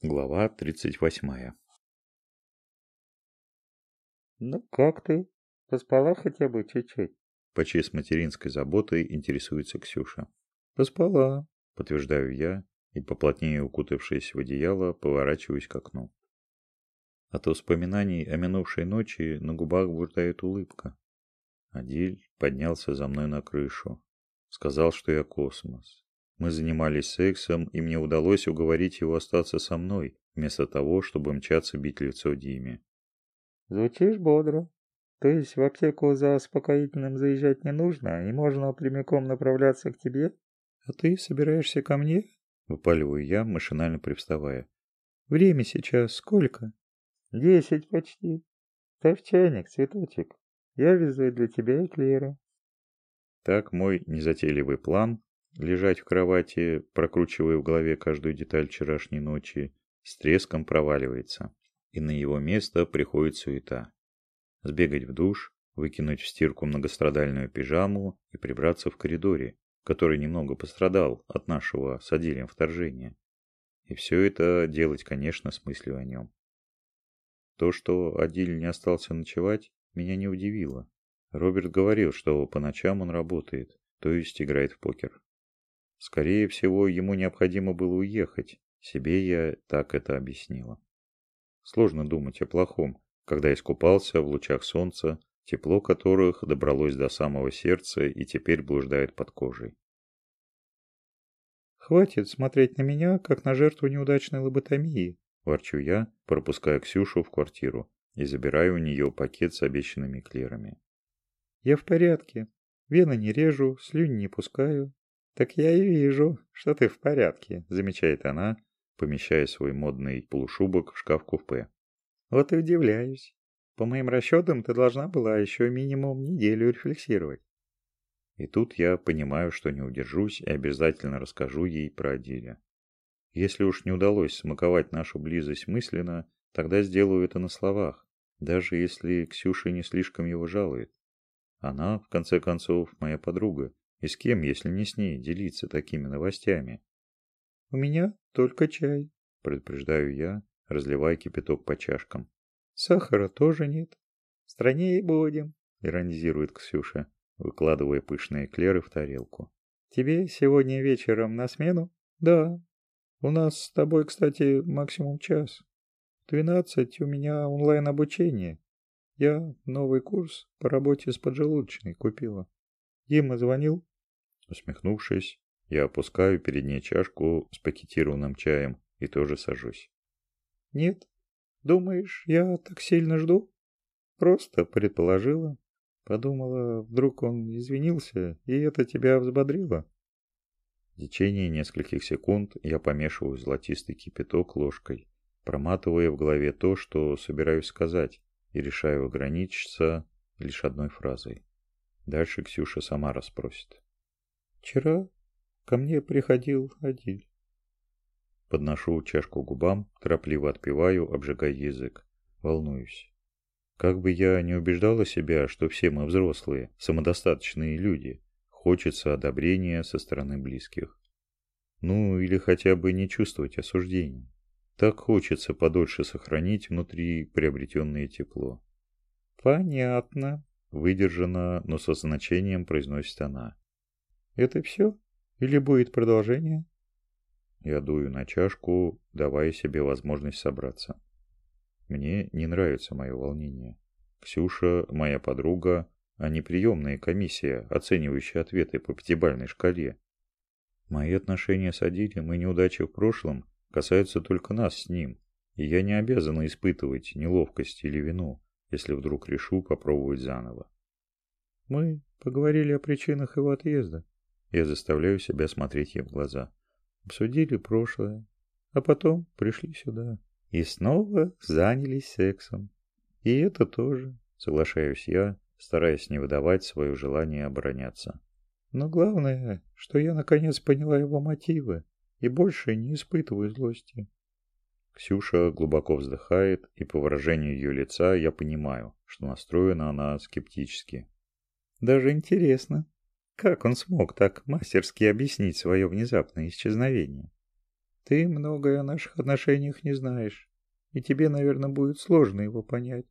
Глава 38. «Ну как ты? Поспала хотя бы чуть-чуть?» Почти с материнской заботой интересуется Ксюша. «Поспала», – подтверждаю я и, поплотнее укутавшись в одеяло, поворачиваюсь к окну. От воспоминаний о минувшей ночи на губах блуждает улыбка. Адиль поднялся за мной на крышу. Сказал, что я космос. Мы занимались сексом, и мне удалось уговорить его остаться со мной, вместо того, чтобы мчаться бить лицо Диме. Звучишь бодро. То есть в аптеку за успокоительным заезжать не нужно, и можно прямиком направляться к тебе? А ты собираешься ко мне? Выпаливаю я, машинально привставая. Время сейчас сколько? Десять почти. Ставь чайник, цветочек. Я везу для тебя эклеры. Так мой незатейливый план лежать в кровати, прокручивая в голове каждую деталь вчерашней ночи, с треском проваливается, и на его место приходит суета. Сбегать в душ, выкинуть в стирку многострадальную пижаму и прибраться в коридоре, который немного пострадал от нашего с Адилем вторжения. И все это делать, конечно, с мыслью о нем. То, что Адиль не остался ночевать, меня не удивило. Роберт говорил, что по ночам он работает, то есть играет в покер. Скорее всего, ему необходимо было уехать. Себе я так это объяснила. Сложно думать о плохом, когда искупался в лучах солнца, тепло которых добралось до самого сердца и теперь блуждает под кожей. «Хватит смотреть на меня, как на жертву неудачной лоботомии», – ворчу я, пропуская Ксюшу в квартиру и забираю у нее пакет с обещанными клерами. «Я в порядке. Вены не режу, слюни не пускаю, «Так я и вижу, что ты в порядке», – замечает она, помещая свой модный полушубок в шкаф-купе. «Вот и удивляюсь. По моим расчетам, ты должна была еще минимум неделю рефлексировать». И тут я понимаю, что не удержусь и обязательно расскажу ей про Адиля. Если уж не удалось смаковать нашу близость мысленно, тогда сделаю это на словах, даже если Ксюша не слишком его жалует. Она, в конце концов, моя подруга, и с кем, если не с ней, делиться такими новостями? «У меня только чай», – предупреждаю я, разливая кипяток по чашкам. «Сахара тоже нет. И будем», – иронизирует Ксюша, выкладывая пышные эклеры в тарелку. «Тебе сегодня вечером на смену?» «Да. У нас с тобой, кстати, максимум час. В двенадцать у меня онлайн-обучение. Я новый курс по работе с поджелудочной купила. Дима звонил?» Усмехнувшись, я опускаю перед ней чашку с пакетированным чаем и тоже сажусь. «Нет? Думаешь, я так сильно жду?» «Просто предположила. Подумала, вдруг он извинился, и это тебя взбодрило?» В течение нескольких секунд я помешиваю золотистый кипяток ложкой, проматывая в голове то, что собираюсь сказать, и решаю ограничиться лишь одной фразой. Дальше Ксюша сама расспросит. Вчера ко мне приходил Адиль. Подношу чашку губам, торопливо отпиваю, обжигая язык. Волнуюсь. Как бы я не убеждала себя, что все мы взрослые, самодостаточные люди, хочется одобрения со стороны близких. Ну, или хотя бы не чувствовать осуждения. Так хочется подольше сохранить внутри приобретенное тепло. Понятно. Выдержанно, но со значением произносит она. Это все? Или будет продолжение? Я дую на чашку, давая себе возможность собраться. Мне не нравится мое волнение. Ксюша, моя подруга, а не приемная комиссия, оценивающая ответы по пятибалльной шкале. Мои отношения с Адилем и неудачи в прошлом касаются только нас с ним, и я не обязана испытывать неловкость или вину, если вдруг решу попробовать заново. Мы поговорили о причинах его отъезда. Я заставляю себя смотреть ей в глаза. Обсудили прошлое, а потом пришли сюда. И снова занялись сексом. И это тоже, соглашаюсь я, стараясь не выдавать свое желание обороняться. Но главное, что я наконец поняла его мотивы и больше не испытываю злости. Ксюша глубоко вздыхает, и по выражению ее лица я понимаю, что настроена она скептически. Даже интересно, как он смог так мастерски объяснить свое внезапное исчезновение? Ты многое о наших отношениях не знаешь, и тебе, наверное, будет сложно его понять.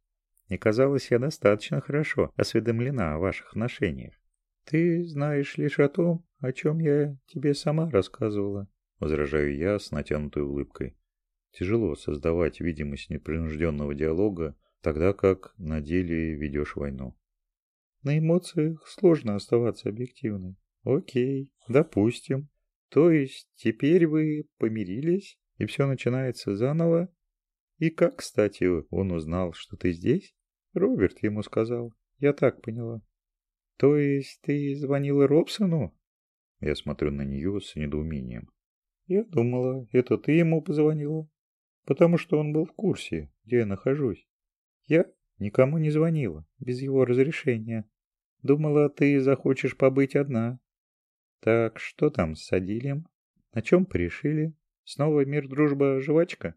Мне казалось, я достаточно хорошо осведомлена о ваших отношениях. Ты знаешь лишь о том, о чем я тебе сама рассказывала. Возражаю я с натянутой улыбкой. Тяжело создавать видимость непринужденного диалога, тогда как на деле ведешь войну. На эмоциях сложно оставаться объективной. Окей, допустим. То есть теперь вы помирились, и все начинается заново? И как, кстати, он узнал, что ты здесь? Роберт ему сказал. Я так поняла. То есть ты звонила Робсону? Я смотрю на нее с недоумением. Я думала, это ты ему позвонила, потому что он был в курсе, где я нахожусь. Я никому не звонила, без его разрешения. Думала, ты захочешь побыть одна. Так что там с Адилем? На чем порешили? Снова мир, дружба, жвачка?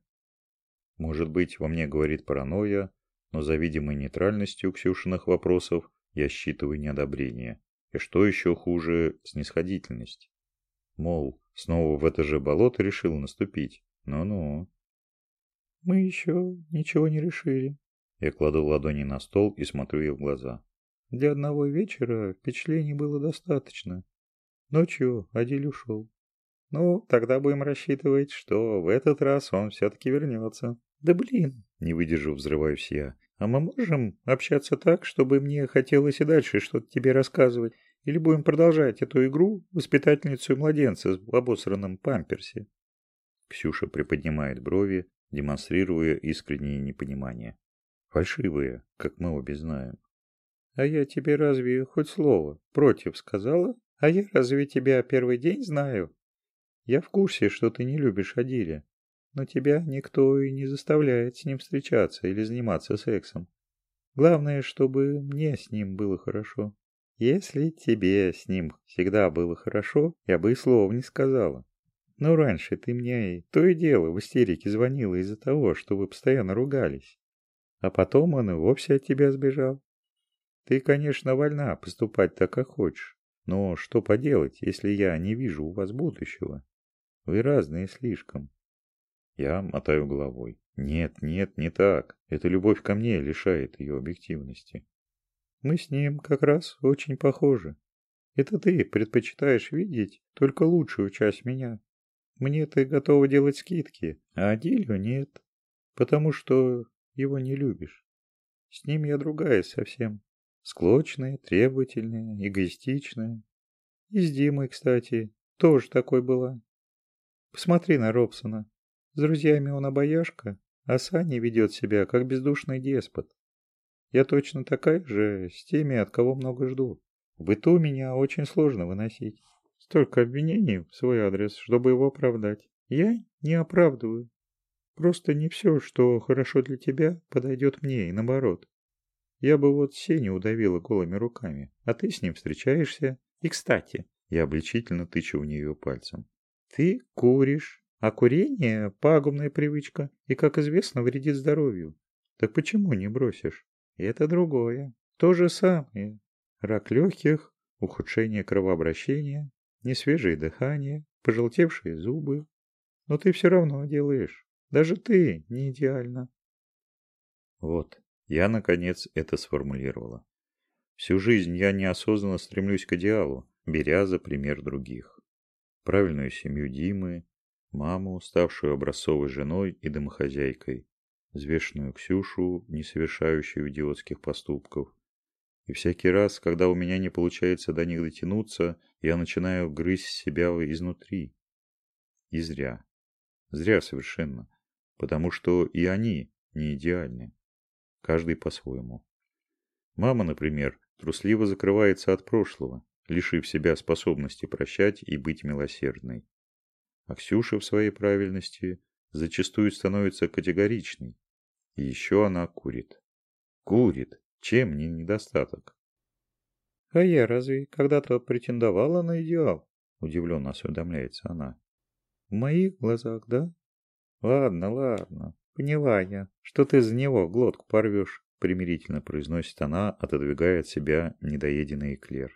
Может быть, во мне говорит паранойя, но за видимой нейтральностью Ксюшиных вопросов я считываю неодобрение. И что еще хуже, снисходительность. Мол, снова в это же болото решил наступить. Ну-ну. Мы еще ничего не решили. Я кладу ладони на стол и смотрю ей в глаза. Для одного вечера впечатлений было достаточно. Ночью Адиль ушел. Ну, тогда будем рассчитывать, что в этот раз он все-таки вернется. Да блин, не выдержав, взрываюсь я. А мы можем общаться так, чтобы мне хотелось и дальше что-то тебе рассказывать? Или будем продолжать эту игру воспитательницу и младенца в обосранном памперсе?» Ксюша приподнимает брови, демонстрируя искреннее непонимание. Фальшивые, как мы обе знаем. «А я тебе разве хоть слово против сказала? А я разве тебя первый день знаю? Я в курсе, что ты не любишь Адиля, но тебя никто и не заставляет с ним встречаться или заниматься сексом. Главное, чтобы мне с ним было хорошо. Если тебе с ним всегда было хорошо, я бы и слова не сказала. Но раньше ты мне и то и дело в истерике звонила из-за того, что вы постоянно ругались. А потом он и вовсе от тебя сбежал. Ты, конечно, вольна поступать так, как хочешь. Но что поделать, если я не вижу у вас будущего? Вы разные слишком. Я мотаю головой. Нет, нет, не так. Эта любовь ко мне лишает ее объективности. Мы с ним как раз очень похожи. Это ты предпочитаешь видеть только лучшую часть меня. Мне ты готова делать скидки, а Адилю нет, потому что его не любишь. С ним я другая совсем. Склочная, требовательная, эгоистичная. И с Димой, кстати, тоже такой была. Посмотри на Робсона. С друзьями он обаяшка, а с Аней ведет себя, как бездушный деспот. Я точно такая же с теми, от кого много жду. В быту меня очень сложно выносить. Столько обвинений в свой адрес, чтобы его оправдать. Я не оправдываю. Просто не все, что хорошо для тебя, подойдет мне и наоборот. Я бы вот Сеню удавила голыми руками, а ты с ним встречаешься. И, кстати, я обличительно тычу в нее пальцем. Ты куришь, а курение – пагубная привычка и, как известно, вредит здоровью. Так почему не бросишь? Это другое. То же самое. Рак легких, ухудшение кровообращения, несвежее дыхание, пожелтевшие зубы. Но ты все равно делаешь. Даже ты не идеально. Вот, я наконец это сформулировала. Всю жизнь я неосознанно стремлюсь к идеалу, беря за пример других. Правильную семью Димы, маму, ставшую образцовой женой и домохозяйкой, взвешенную Ксюшу, не совершающую идиотских поступков. И всякий раз, когда у меня не получается до них дотянуться, я начинаю грызть себя изнутри. И зря. Зря совершенно. Потому что и они не идеальны. Каждый по-своему. Мама, например, трусливо закрывается от прошлого, лишив себя способности прощать и быть милосердной. А Ксюша в своей правильности зачастую становится категоричной. И еще она курит. Курит. Чем не недостаток? А я разве когда-то претендовала на идеал? Удивленно осведомляется она. В моих глазах, да? Ладно, ладно. Поняла я, что ты за него глотку порвешь, примирительно произносит она, отодвигая от себя недоеденный эклер.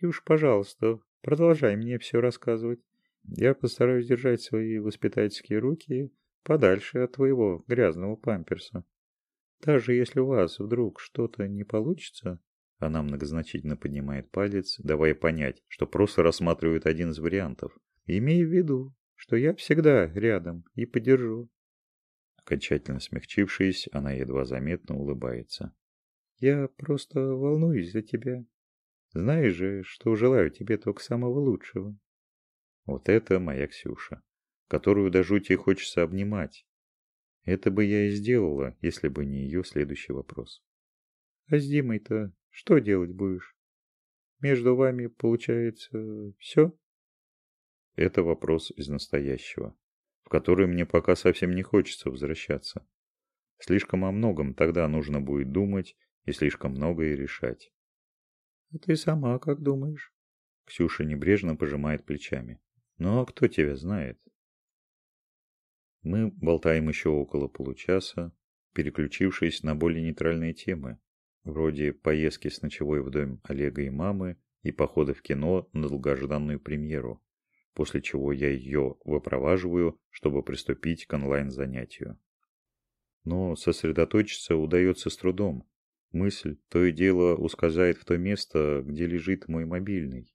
И уж, пожалуйста, продолжай мне все рассказывать. Я постараюсь держать свои воспитательские руки подальше от твоего грязного памперса. Даже если у вас вдруг что-то не получится, она многозначительно поднимает палец, давая понять, что просто рассматривает один из вариантов. Имей в виду, что я всегда рядом и поддержу. Окончательно смягчившись, она едва заметно улыбается. Я просто волнуюсь за тебя. Знаешь же, что желаю тебе только самого лучшего. Вот это моя Ксюша, которую до жути хочется обнимать. Это бы я и сделала, если бы не ее следующий вопрос. А с Димой-то что делать будешь? Между вами, получается, все? Это вопрос из настоящего, в который мне пока совсем не хочется возвращаться. Слишком о многом тогда нужно будет думать и слишком многое решать. А ты сама как думаешь? Ксюша небрежно пожимает плечами. Ну а кто тебя знает? Мы болтаем еще около получаса, переключившись на более нейтральные темы, вроде поездки с ночевой в дом Олега и мамы и похода в кино на долгожданную премьеру, после чего я ее выпроваживаю, чтобы приступить к онлайн-занятию. Но сосредоточиться удается с трудом. Мысль то и дело ускользает в то место, где лежит мой мобильный.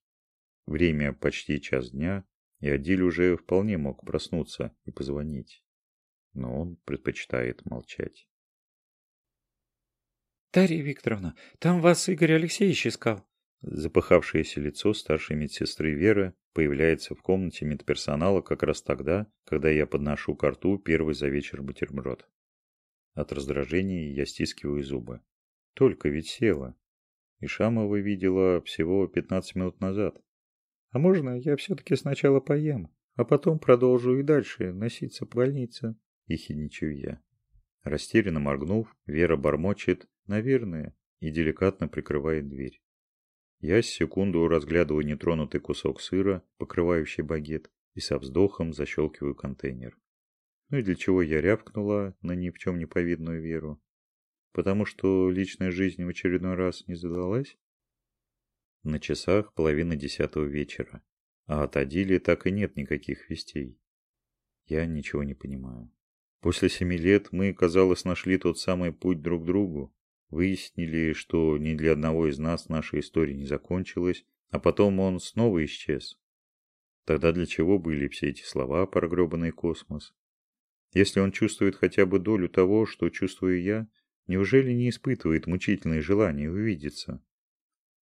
Время почти час дня, и Адиль уже вполне мог проснуться и позвонить. Но он предпочитает молчать. «Дарья Викторовна, там вас Игорь Алексеевич искал». Запыхавшееся лицо старшей медсестры Веры появляется в комнате медперсонала как раз тогда, когда я подношу к рту первый за вечер бутерброд. От раздражения я стискиваю зубы. Только ведь села. И Шамова видела всего 15 минут назад. А можно я все-таки сначала поем, а потом продолжу и дальше носиться по больнице? Ехидничаю я. Растерянно моргнув, Вера бормочет «наверное» и деликатно прикрывает дверь. Я с секунду разглядываю нетронутый кусок сыра, покрывающий багет, и со вздохом защелкиваю контейнер. Ну и для чего я рявкнула на ни в чем не повидную Веру? Потому что личная жизнь в очередной раз не задалась? На часах половина десятого вечера, а от Адили так и нет никаких вестей. Я ничего не понимаю. После семи лет мы, казалось, нашли тот самый путь друг к другу, выяснили, что ни для одного из нас наша история не закончилась, а потом он снова исчез. Тогда для чего были все эти слова про гробаный космос? Если он чувствует хотя бы долю того, что чувствую я, неужели не испытывает мучительное желание увидеться?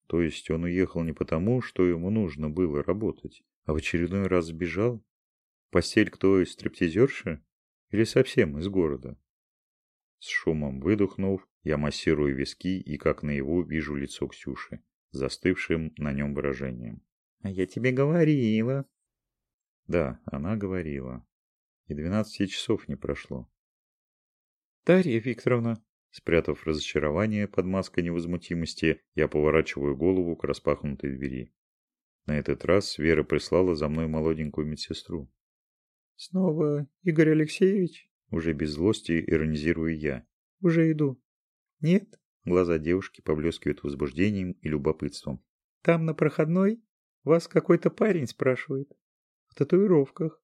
То есть он уехал не потому, что ему нужно было работать, а в очередной раз сбежал? Постель кто из стриптизерши? Или совсем из города? С шумом выдохнув, я массирую виски и как наяву вижу лицо Ксюши, застывшим на нем выражением. «А я тебе говорила!» Да, она говорила. И двенадцати часов не прошло. «Дарья Викторовна!» Спрятав разочарование под маской невозмутимости, я поворачиваю голову к распахнутой двери. На этот раз Вера прислала за мной молоденькую медсестру. «Снова Игорь Алексеевич?» Уже без злости иронизирую я. «Уже иду». «Нет?» Глаза девушки поблескивают возбуждением и любопытством. «Там на проходной вас какой-то парень спрашивает. В татуировках.